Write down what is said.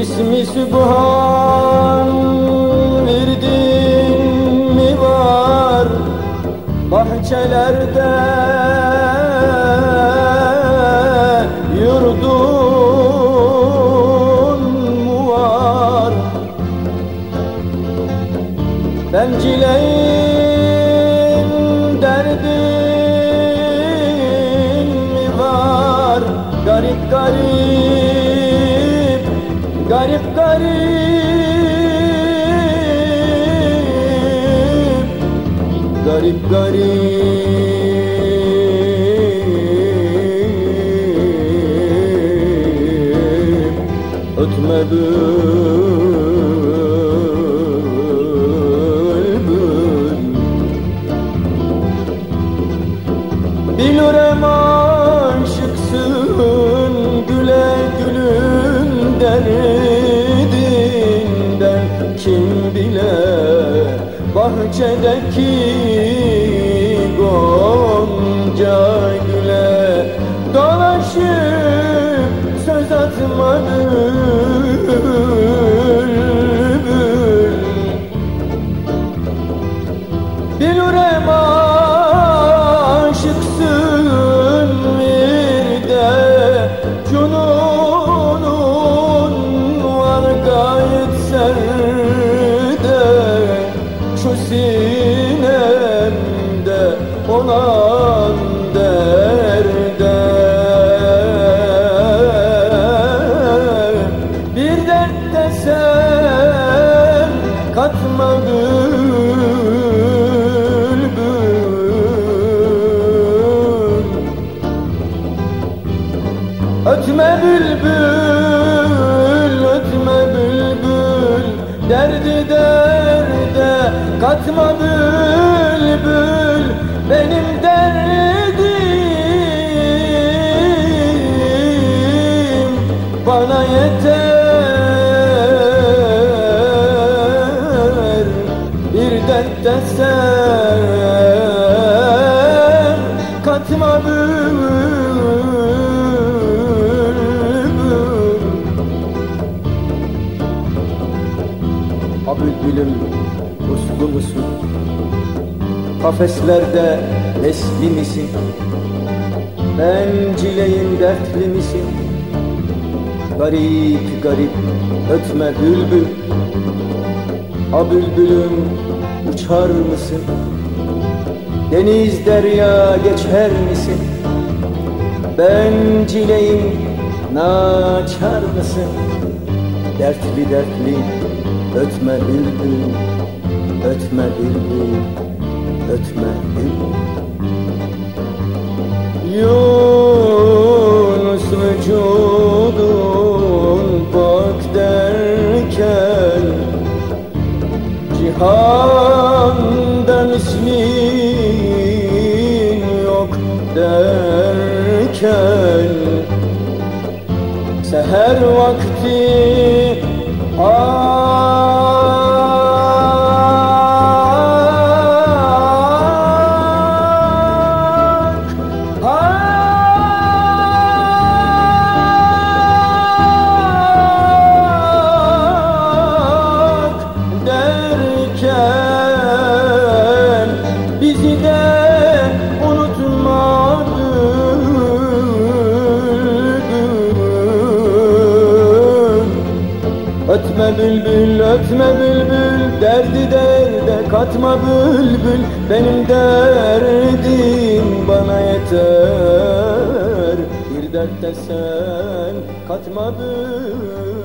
İsmi Sübhan verdin mi var? Bahçelerde yurdun mu var? Bencileyin garip garip Garip. Ötme bülbül. Bilürem aşıksın güle gülün derdinden bahçedeki gonca güle Dolaşıp söz atma Ötme bülbül, ötme bülbül. Derdi derde katma bülbül Benim derdim bana yeter Bir dert desem katma bülbül Ha bülbülüm uslu musun? Kafeslerde besli misin? Bencileyin dertli misin? Garip garip ötme bülbül Ha bülbülüm uçar mısın? Deniz derya geçer misin? Bencileyim naçar mısın? Dertli dertli ötme bülbül Ötme bülbül Ötme bülbül Yunus vücudun bak derken Cihanda mislin yok derken. Seher vakti ak Ötme bülbül, ötme bülbül Derdi derde katma bülbül. Benim derdim bana yeter. Bir dert desen katma bülbül